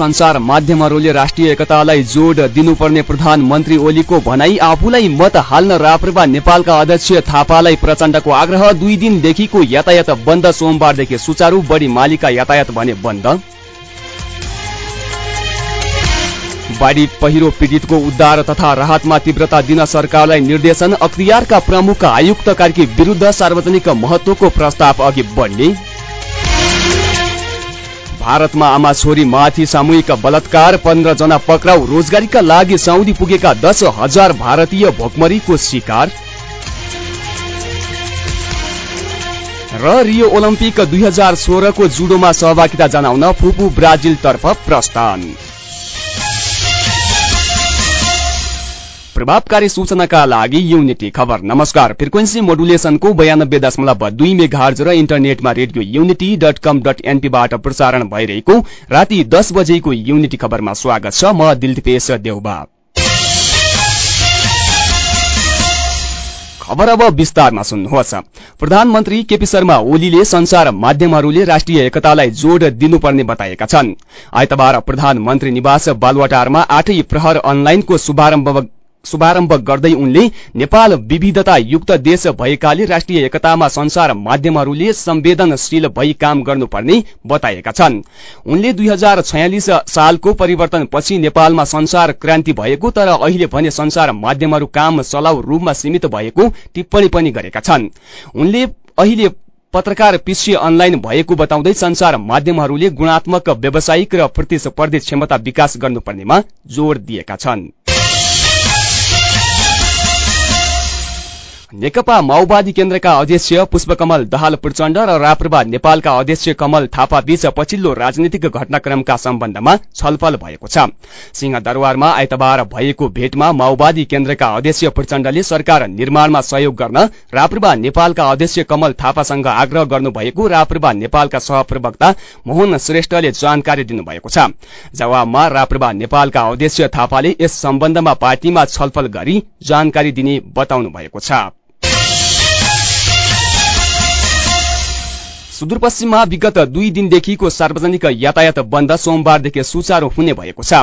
संसार माध्यमहरूले राष्ट्रिय एकतालाई जोड दिनुपर्ने प्रधानमन्त्री ओलीको भनाई आफूलाई मत हाल्न राप्रपा नेपालका अध्यक्ष थापालाई प्रचण्डको आग्रह दुई दिनदेखिको यातायात बन्द सोमबारदेखि सुचारू बढी मालिका यातायात भने बन्द। बाढी पहिरो पीडितको उद्धार तथा राहतमा तीव्रता दिन सरकारलाई निर्देशन अख्तियारका प्रमुख आयुक्त कार्की विरुद्ध सार्वजनिक महत्वको प्रस्ताव अघि बढ्ने। भारतमा आमा छोरी माथि सामूहिक बलात्कार पन्ध्र जना पक्राउ रोजगारीका लागि साउदी पुगेका दस हजार भारतीय भोकमरीको शिकार। र रियो ओलम्पिक दुई हजार सोह्रको जुडोमा सहभागिता जनाउन फुपू ब्राजिलतर्फ प्रस्थान। प्रभावकारी सूचनाका लागि युनिटी खबर। नमस्कार। फ्रिक्वेन्सी मोडुलेसनको बयानब्बे दशमलव दुई मेघार्ज र इन्टरनेटमा radio unity dot com dot एनपीबाट प्रसारण भइरहेको राति दस बजेको युनिटी खबरमा स्वागत छ। म दिलपेश देउबा। खबर अब विस्तारमा प्रधानमन्त्री केपी शर्मा ओलीले संसार माध्यमहरूले राष्ट्रिय एकतालाई जोड दिनुपर्ने बताएका छन्। आइतबार प्रधानमन्त्री निवास बालुवाटारमा आठै प्रहर अनलाइनको शुभारम्भ शुभारम्भ गर्दै उनले नेपाल विविधता युक्त देश भएकाले राष्ट्रिय एकतामा संसार माध्यमहरूले संवेदनशील भई काम गर्नुपर्ने बताएका छन्। उनले दुई हजार छयालिस सालको परिवर्तनपछि नेपालमा संसार क्रान्ति भएको तर अहिले भने संसार माध्यमहरू काम चलाउ रूपमा सीमित भएको टिप्पणी पनि गरेका छन्। उनले अहिले पत्रकार पिछी अनलाइन भएको बताउँदै संसार माध्यमहरूले गुणात्मक व्यावसायिक र प्रतिस्पर्धी क्षमता विकास गर्नुपर्नेमा जोड़ दिएका छन्। नेकपा माओवादी केन्द्रका अध्यक्ष पुष्पकमल दहाल प्रचण्ड र राप्रपा नेपालका अध्यक्ष कमल थापा बीच पछिल्लो राजनीतिक घटनाक्रमका सम्बन्धमा छलफल भएको छ। सिंहदरबारमा आइतबार भएको भेटमा माओवादी केन्द्रका अध्यक्ष प्रचण्डले सरकार निर्माणमा सहयोग गर्न राप्रपा नेपालका अध्यक्ष कमल थापासँग आग्रह गर्नुभएको राप्रपा नेपालका सहप्रवक्ता मोहन श्रेष्ठले जानकारी दिनुभएको छ। जवाबमा राप्रपा नेपालका अध्यक्ष थापाले यस सम्बन्धमा पार्टीमा छलफल गरी जानकारी दिने बताउनु भएको छ। सुदूरपश्चिममा विगत दुई दिनदेखिको सार्वजनिक यातायात बन्द सोमबारदेखि सुचारू हुने भएको छ।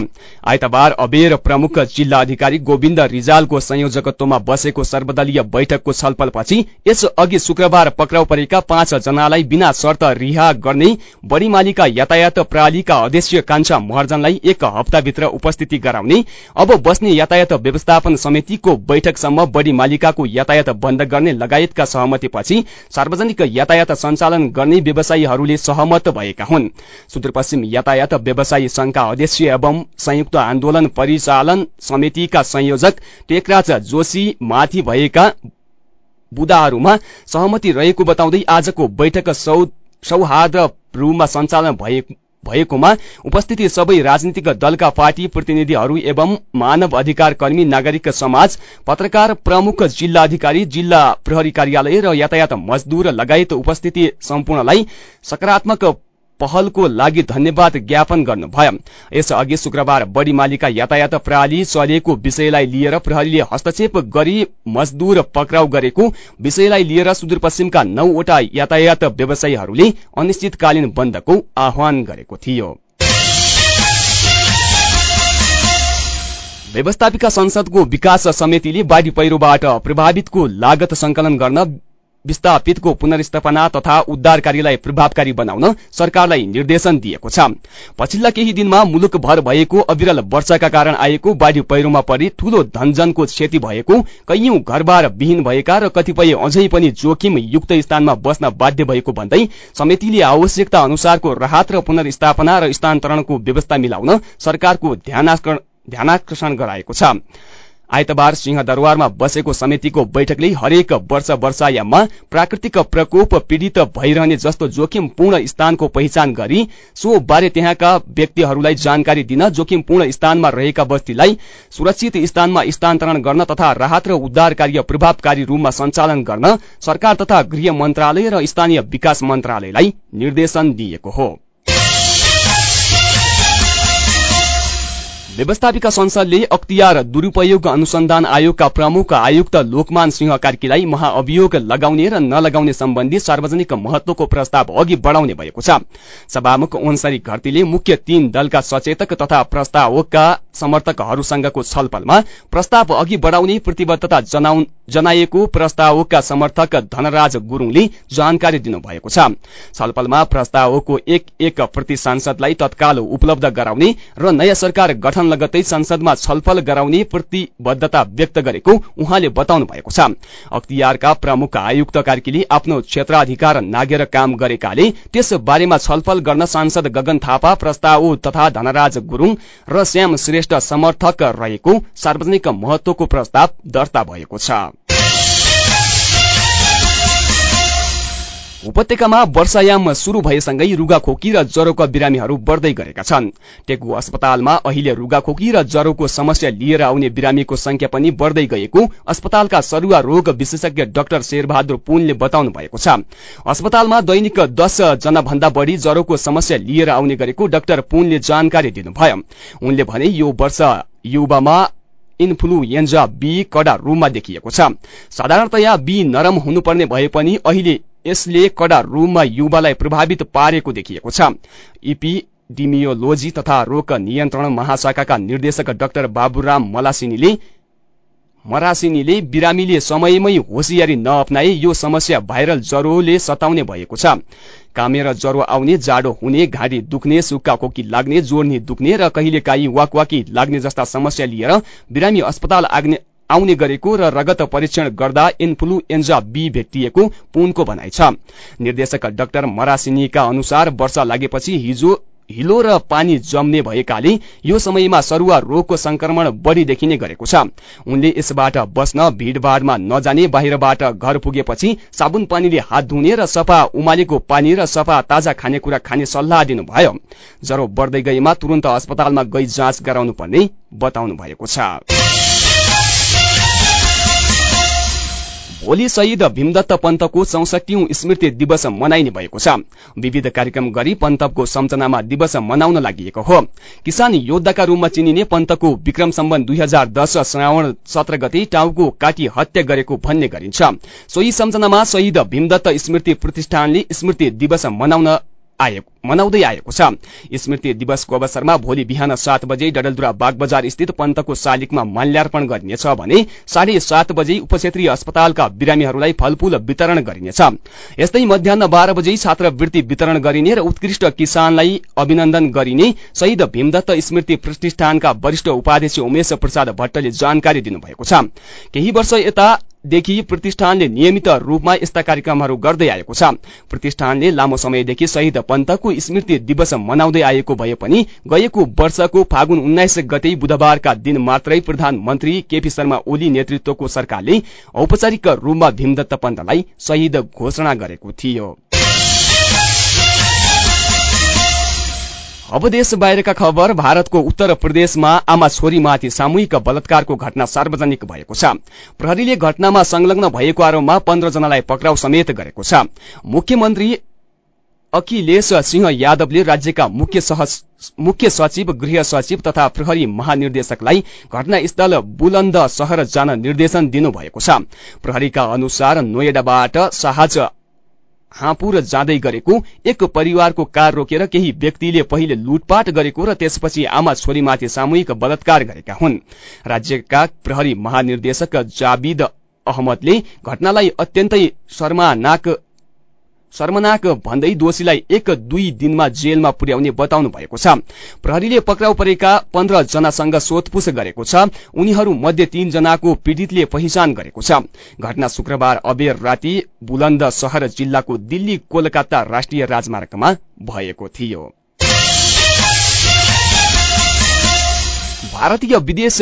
आइतबार अबेर प्रमुख जिल्ला अधिकारी गोविन्द रिजालको संयोजकत्वमा बसेको सर्वदलीय बैठकको छलफलपछि यस अघि शुक्रबार पक्राउ परेका पाँच जनालाई बिना शर्त रिहा गर्ने बढी मालिका यातायात प्रणालीका अध्यक्ष कान्छा महर्जनलाई एक हप्ताभित्र उपस्थिति गराउने अब बस्ने यातायात व्यवस्थापन समितिको बैठकसम्म बढी यातायात बन्द गर्ने लगायतका सहमतिपछि सार्वजनिक यातायात सञ्चालन गर्ने व्यवसायीहरूले सहमत भएका हुन्। सुदूरपश्चिम यातायात व्यवसायी संघका अध्यक्ष एवं संयुक्त आन्दोलन परिचालन समितिका संयोजक टेकराज जोशी माथि भएका बुदाहरूमा सहमति रहेको बताउँदै आजको बैठक सौहार्द रूपमा सञ्चालन भएकोमा उपस्थिति सबै राजनीतिक दलका पार्टी प्रतिनिधिहरू एवं मानव अधिकार कर्मी नागरिक समाज पत्रकार प्रमुख जिल्ला अधिकारी जिल्ला प्रहरी कार्यालय र यातायात मजदूर लगायत उपस्थिति सम्पूर्णलाई सकारात्मक पहलको लागि धन्यवाद ज्ञापन गर्नुभयो। यसअघि शुक्रबार बढी मालिका यातायात प्रणाली चलेको विषयलाई लिएर प्रहरीले हस्तक्षेप गरी मजदूर पक्राउ गरेको विषयलाई लिएर सुदूरपश्चिमका नौवटा यातायात व्यवसायीहरूले अनिश्चितकालीन बन्दको आह्वान गरेको थियो। व्यवस्थापिका संसदको विकास समितिले बाढी पहिरोबाट प्रभावितको लागत संकलन गर्न विस्थापितको पुनर्स्थापना तथा उद्धार कार्यलाई प्रभावकारी बनाउन सरकारलाई निर्देशन दिएको छ। पछिल्ला केही दिनमा मुलुकभर भएको अविरल वर्षाका कारण आएको बाढी पहिरोमा परि ठूलो धनजनको क्षति भएको कैयौं घरबार विहीन भएका र कतिपय अझै पनि जोखिम युक्त स्थानमा बस्न बाध्य भएको भन्दै समितिले आवश्यकता अनुसारको राहत र पुनर्स्थापना र स्थानान्तरणको व्यवस्था मिलाउन सरकारको ध्यानाकर्षण गराएको छ। आइतबार सिंहदरबारमा बसेको समितिको बैठकले हरेक वर्ष वर्षायाममा प्राकृतिक प्रकोप पीड़ित भइरहने जस्तो जोखिमपूर्ण स्थानको पहिचान गरी सो बारे त्यहाँका व्यक्तिहरूलाई जानकारी दिन जोखिमपूर्ण स्थानमा रहेका बस्तीलाई सुरक्षित स्थानमा स्थानान्तरण गर्न तथा राहत र उद्धार कार्य प्रभावकारी रूपमा सञ्चालन गर्न सरकार तथा गृह मन्त्रालय र स्थानीय विकास मन्त्रालयलाई निर्देशन दिएको हो। व्यवस्थापिका संसदले अख्तियार दुरूपयोग अनुसन्धान आयोगका प्रमुख आयुक्त लोकमान सिंह कार्कीलाई महाअभियोग लगाउने र नलगाउने सम्बन्धी सार्वजनिक महत्वको प्रस्ताव अघि बढाउने भएको छ। सभामुख ओन्सरी घरतीले मुख्य तीन दलका सचेतक तथा प्रस्तावकका समर्थकहरूसँगको छलफलमा प्रस्ताव अघि बढाउने प्रतिबद्धता जनाएको प्रस्तावकका समर्थक धनराज गुरूङले जानकारी दिनुभएको छ। छलफलमा प्रस्तावकको एक एक प्रति सांसदलाई तत्काल उपलब्ध गराउने र नयाँ सरकार गठन लगत्तै संसदमा छलफल गराउने प्रतिबद्धता व्यक्त गरेको उहाँले बताउनु भएको छ। अख्तियारका प्रमुख आयुक्त कार्कीले आफ्नो क्षेत्राधिकार नागेर काम गरेकाले त्यस बारेमा छलफल गर्न सांसद गगन थापा प्रस्ताव तथा धनराज गुरूङ र श्याम श्रेष्ठ समर्थक रहेको सार्वजनिक महत्वको प्रस्ताव दर्ता भएको छ। उपत्यकामा वर्षायाम शुरू भएसँगै रुगाखोकी र ज्वरोका बिरामीहरू बढ्दै गरेका छन्। टेकु अस्पतालमा अहिले रुगाखोकी र ज्वरोको समस्या लिएर आउने बिरामीको संख्या पनि बढ्दै गएको अस्पतालका सरुवा रोग विशेषज्ञ डाक्टर शेरबहादुर पुनले बताउनु भएको छ। अस्पतालमा दैनिक दस जना भन्दा बढ़ी ज्वरोको समस्या लिएर आउने गरेको डाक्टर पुनले जानकारी दिनुभयो। उनले भने यो वर्ष युवामा इन्फ्लुएन्जा बी कडा रूपमा देखिएको छ। साधारणतया बी नरम हुनुपर्ने भए पनि अहिले यसले कडा रूपमा युवालाई प्रभावित पारेको देखिएको छ। इपिडिमियोलोजी तथा रोग नियन्त्रण महाशाखाका निर्देशक डाक्टर बाबुराम मलासिनीले मरासिनीले बिरामीले समयमै होसियारी नअप्नाए यो समस्या भाइरल ज्वरोले सताउने भएको छ। कामेर ज्वरो आउने जाडो हुने घाँटी दुख्ने सुक्खा खोकी लाग्ने जोड्नी दुख्ने र कहिलेकाहीँ वाकवाकी लाग्ने जस्ता समस्या लिएर बिरामी अस्पताल आउने गरेको र रगत परीक्षण गर्दा इन्फ्लुएन्जा बी भेटिएको पुनको भनाइ छ। निर्देशक डाक्टर मरासिनीका अनुसार वर्षा लागेपछि हिजो हिलो र पानी जम्ने भएकाले यो समयमा सरुवा रोगको संक्रमण बढ़ी देखिने गरेको छ। उनले यसबाट बस्न भीड़भाड़मा नजाने बाहिरबाट घर पुगेपछि साबुन पानीले हात धुने र सफा उमालेको पानी र सफा ताजा खानेकुरा खाने सल्लाह दिनुभयो। ज्वरो बढ्दै गएमा तुरन्त अस्पतालमा गई जाँच गराउनु पर्ने बताउनु भएको छ। भोलि शहीद भीमदत्त पन्तको चौसठीौं स्मृति दिवस मनाइने भएको छ। विविध कार्यक्रम गरी पन्तको सम्झनामा दिवस मनाउन लागि हो। किसान योद्धाका रूपमा चिनिने पन्तको विक्रम सम्बन्ध दुई हजार दस श्रावण सत्र गते टाउको काटी हत्या गरेको भन्ने गरिन्छ। सोही सम्झनामा शहीद भीमदत्त स्मृति प्रतिष्ठानले स्मृति दिवस मनाउन मनाउँदै आएको छ। स्मृति दिवसको अवसरमा भोलि बिहान सात बजे डडलधुरा बाग बजार स्थित पन्तको शालिगमा माल्यार्पण गरिनेछ भने साढे सात बजे उपक्षेत्रीय अस्पतालका बिरामीहरूलाई फलफूल वितरण गरिनेछ। यस्तै मध्याह बाह्र बजे छात्रवृत्ति वितरण गरिने र उत्कृष्ट किसानलाई अभिनन्दन गरिने शहीद भीमदत्त स्मृति प्रतिष्ठानका वरिष्ठ उपाध्यक्ष उमेश प्रसाद भट्टले जानकारी दिनुभएको छ। केही वर्ष यता देखि प्रतिष्ठानले नियमित रूपमा यस्ता कार्यक्रमहरू गर्दै आएको छ। प्रतिष्ठानले लामो समयदेखि शहीद पन्तको स्मृति दिवस मनाउँदै आएको भए पनि गएको वर्षको फागुन उन्नाइस गते बुधबारका दिन मात्रै प्रधानमन्त्री केपी शर्मा ओली नेतृत्वको सरकारले औपचारिक रूपमा भीमदत्त पन्तलाई शहीद घोषणा गरेको थियो। अब देश बाहिरका खबर भारतको उत्तर प्रदेशमा आमा छोरीमाथि सामूहिक बलात्कारको घटना सार्वजनिक भएको छ। प्रहरीले घटनामा संलग्न भएको आरोपमा पन्ध्र जनालाई पक्राउ समेत गरेको छ। मुख्यमन्त्री अखिलेश सिंह यादवले राज्यका मुख्य मुख्य सचिव गृह सचिव तथा प्रहरी महानिर्देशकलाई घटनास्थल बुलन्द शहर जान निर्देशन दिनुभएको छ। प्रहरीका अनुसार नोएडाबाट साहज हापुर जाँदै गरेको एक परिवारको कार रोकेर केही व्यक्तिले पहिले लुटपाट गरेको र त्यसपछि आमा छोरीमाथि सामूहिक बलात्कार गरेका हुन्। राज्यका प्रहरी महानिर्देशक जाविद अहमदले घटनालाई अत्यन्तै शर्मानाक शर्मनाक भन्दै दोषीलाई एक दुई दिनमा जेलमा पुर्याउने बताउनु भएको छ। प्रहरीले पक्राउ परेका पन्ध्र जनासँग सोधपुछ गरेको छ। उनीहरू मध्ये तीन जनाको पीड़ितले पहिचान गरेको छ। घटना शुक्रबार अबेर राति बुलन्द शहर जिल्लाको दिल्ली कोलकाता राष्ट्रिय राजमार्गमा भएको थियो। भारतीय विदेश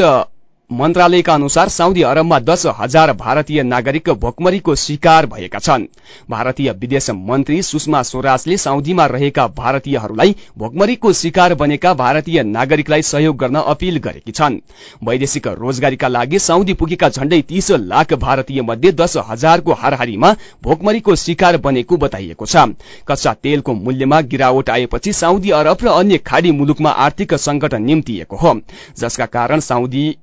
मन्त्रालयका अनुसार साउदी अरबमा दस हजार भारतीय नागरिक भोकमरीको शिकार भएका छन्। भारतीय विदेश मन्त्री सुषमा स्वराजले साउदीमा रहेका भारतीयहरूलाई भोकमरीको शिकार बनेका भारतीय नागरिकलाई सहयोग गर्न अपील गरेकी छन्। वैदेशिक रोजगारीका लागि साउदी पुगेका झण्डै तीस लाख भारतीय मध्ये दस हजारको हाराहारीमा भोकमरीको शिकार बनेको बताइएको छ। कच्चा तेलको मूल्यमा गिरावट आएपछि साउदी अरब र अन्य खाड़ी मुलुकमा आर्थिक संकट निम्तिएको हो। जसका कारण साउदी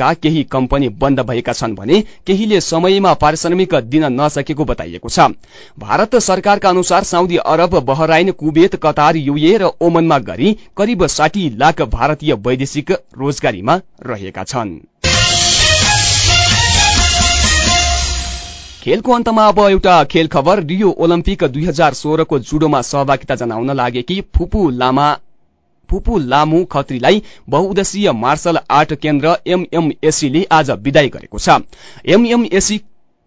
का केही कम्पनी बन्द भएका छन् भने केहीले समयमा पारिश्रमिक दिन नसकेको बताइएको छ। भारत सरकारका अनुसार Saudi Arab Bahrain Kuwait Qatar UAE र ओमनमा गरी करिब साठी लाख भारतीय वैदेशिक रोजगारीमा रहेका छन्। खेलको अन्तमा अब एउटा खेल खबर रियो ओलम्पिक दुई हजार सोह्रको जुडोमा सहभागिता जनाउन लागेकी फुपू लामा फुपू लामु खत्रीलाई बहुउद्देशीय मार्शल आर्ट केन्द्र एमएमएसीले आज विदाई गरेको छ। एमएमएसी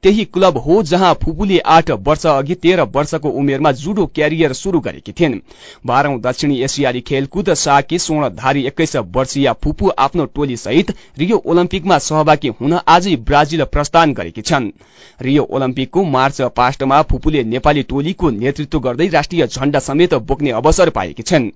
त्यही क्लब हो जहाँ फुपूले आठ वर्ष अघि तेह्र वर्षको उमेरमा जुडो क्यारियर शुरू गरेकी थिइन्। बाह्रौं दक्षिणी एसियाली खेलकुद साकी स्वर्णधारी एक्काइस वर्षीय फुपू आफ्नो टोली सहित रियो ओलम्पिकमा सहभागी हुन आजै ब्राजिल प्रस्थान गरेकी छन्। रियो ओलम्पिकको मार्च पास्टमा फुपूले नेपाली टोलीको नेतृत्व गर्दै राष्ट्रिय झण्डा समेत बोक्ने अवसर पाएकी छन्।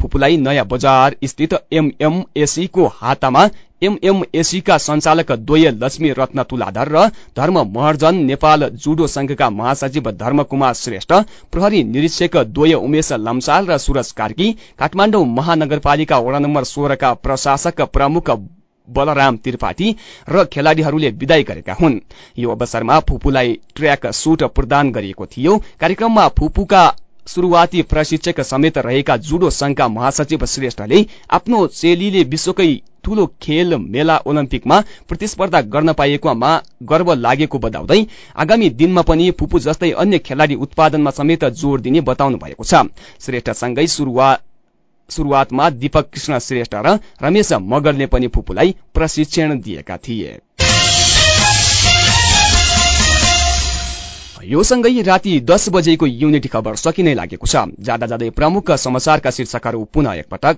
फुपूलाई नयाँ बजार स्थित एमएमएसीको हातामा एमएमएसीका संचालक द्वय लक्ष्मी रत्न तुलाधर र धर्म महर्जन नेपाल जुडो संघका महासचिव धर्मकुमार श्रेष्ठ प्रहरी निरीक्षक द्वय उमेश लम्साल र सुरज कार्की काठमाडौँ महानगरपालिका वडा नम्बर सोह्रका प्रशासक प्रमुख बलराम त्रिपाठी र खेलाड़ीहरूले विदाई गरेका हुन्। यो अवसरमा फुपूलाई ट्र्याक सुट प्रदान गरिएको थियो। कार्यक्रममा फुपूका शुरूआती प्रशिक्षक समेत रहेका जुडो संघका महासचिव श्रेष्ठले आफ्नो चेलीले विश्वकै ठूलो खेल मेला ओलम्पिकमा प्रतिस्पर्धा गर्न पाइएकोमा गर्व लागेको बताउँदै आगामी दिनमा पनि फुपू जस्तै अन्य खेलाड़ी उत्पादनमा समेत जोड़ दिने बताउनु भएको छ। श्रेष्ठसँगै शुरूआतमा दीपक कृष्ण श्रेष्ठ र रमेश मगरले पनि फुपूलाई प्रशिक्षण दिएका थिए। यो सँगै राति दस बजेको युनिटी खबर सकिनै लागेको छ। जाँदा जाँदै प्रमुख समाचारका शीर्षकहरू पुनः एकपटक।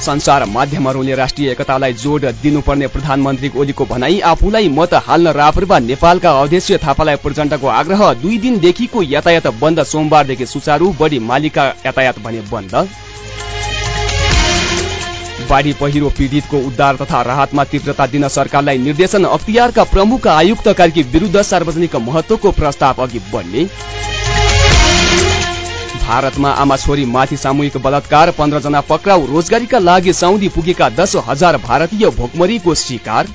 संचार माध्यमहरूले राष्ट्रिय एकतालाई जोड दिनुपर्ने प्रधानमन्त्री ओलीको भनाई आफूलाई मत हाल्न रापरपा नेपालका अध्यक्ष थापालाई प्रचण्डको आग्रह दुई दिनदेखिको यातायात बन्द सोमबारदेखि सुचारू बढी मालिका यातायात भने बन्द। बाढ़ी पहिरो पीड़ितको उद्धार तथा राहतमा तीव्रता दिन सरकारलाई निर्देशन अख्तियारका प्रमुख आयुक्त कार्की विरूद्ध सार्वजनिक महत्वको प्रस्ताव अघि बढ्ने। भारतमा आमा छोरी माथि सामूहिक बलात्कार पन्ध्र जना पक्राउ रोजगारीका लागि साउदी पुगेका दस हजार भारतीय भोकमरीको शिकार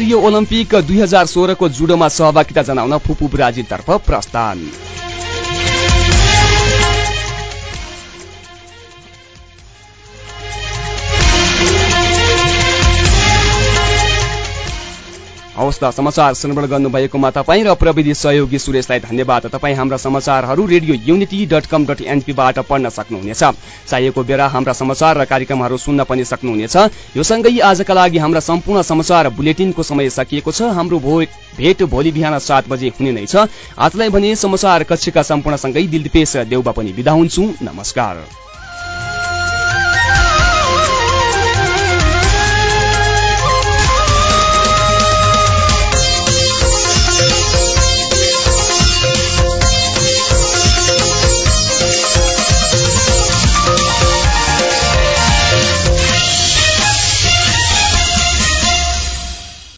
रियो ओलम्पिक दुई हजार सोह्रको जुडोमा सहभागिता जनाउन फुपू ब्राजिलतर्फ प्रस्थान। हवस् समाचार श्रवण गर्नुभएकोमा तपाईँ र प्रविधि सहयोगी सुरेशलाई धन्यवाद। तपाईँ हाम्रा समाचारहरू radio unity dot com dot एनपीबाट पढ्न सक्नुहुनेछ। चाहिएको बेला हाम्रा समाचार र कार्यक्रमहरू सुन्न पनि सक्नुहुनेछ। यो सँगै आजका लागि हाम्रा सम्पूर्ण समाचार बुलेटिनको समय सकिएको छ। हाम्रो भेट भोलि बिहान सात बजे हुने नै छ। आजलाई भने समाचार कक्षका सम्पूर्णसँगै दिलदिपेश देउबा पनि विदा हुन्छु। नमस्कार।